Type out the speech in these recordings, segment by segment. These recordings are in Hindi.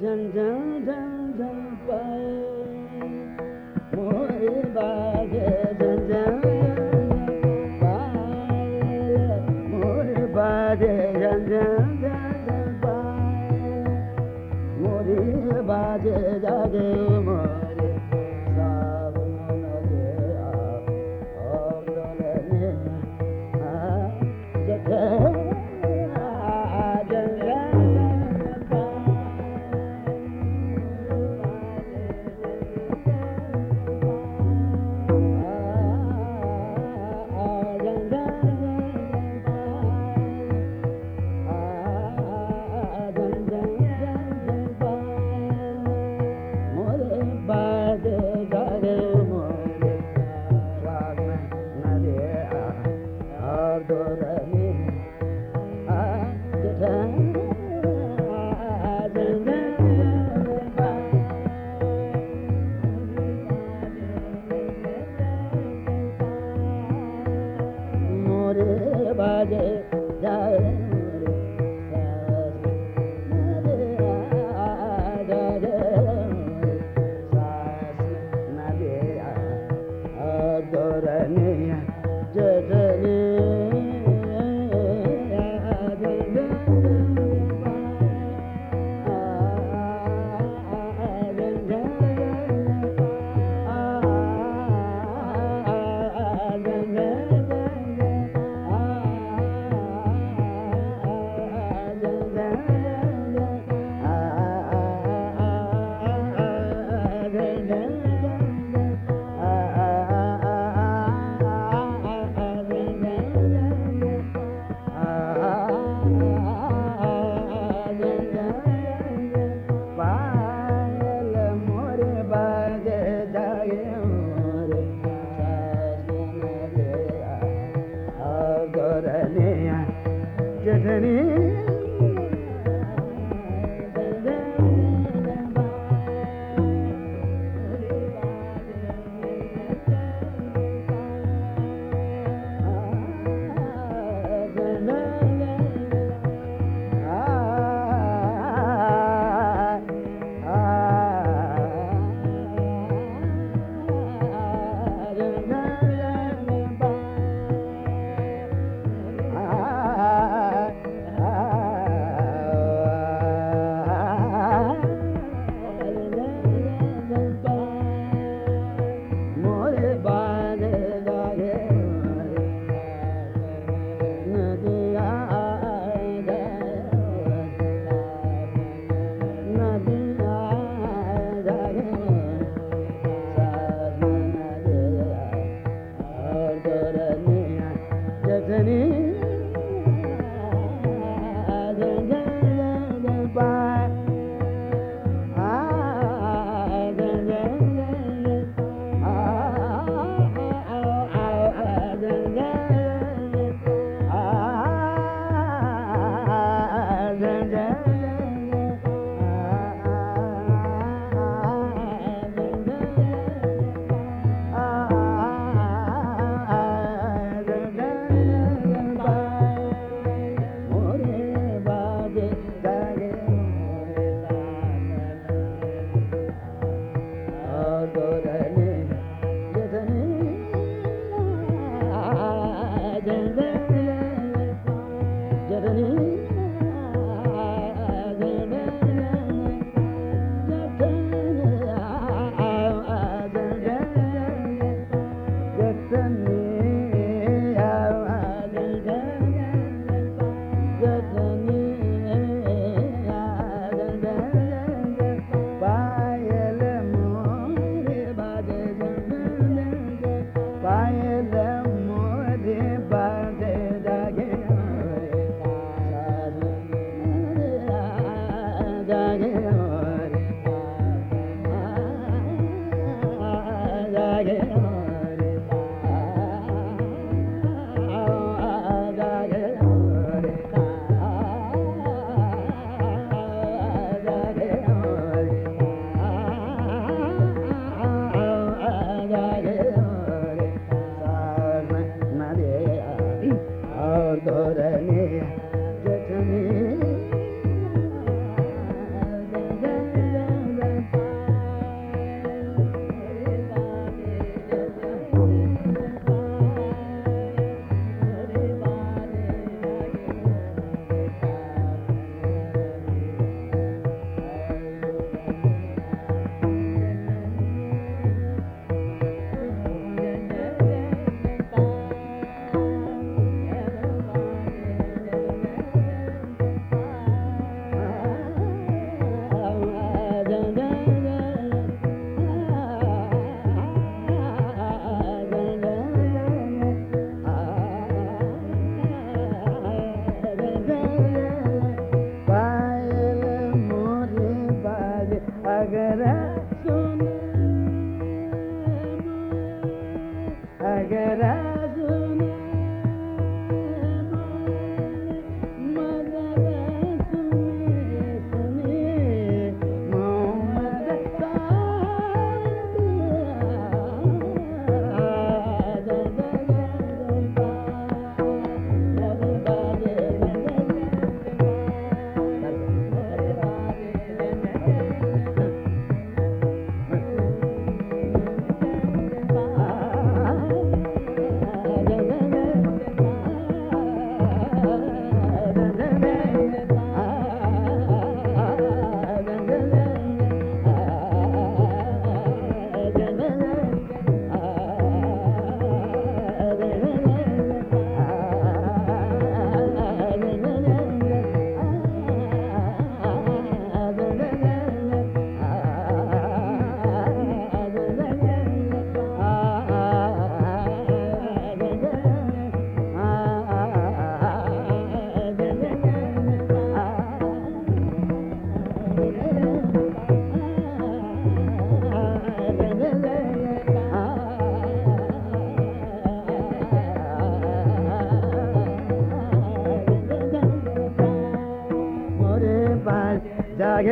झन झन झन झन पाए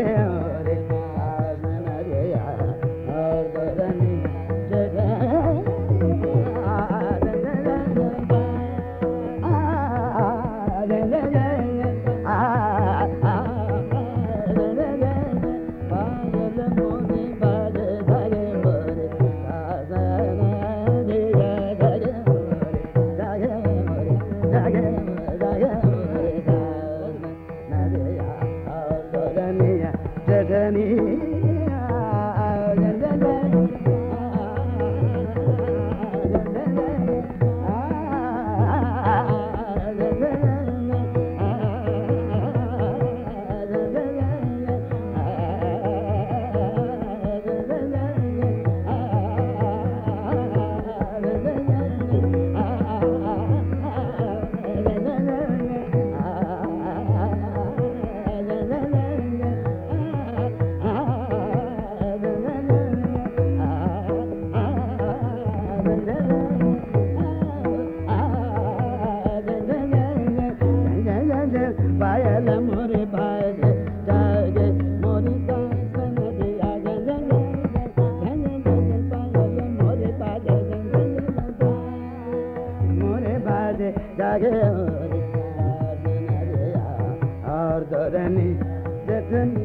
रे dun dun dun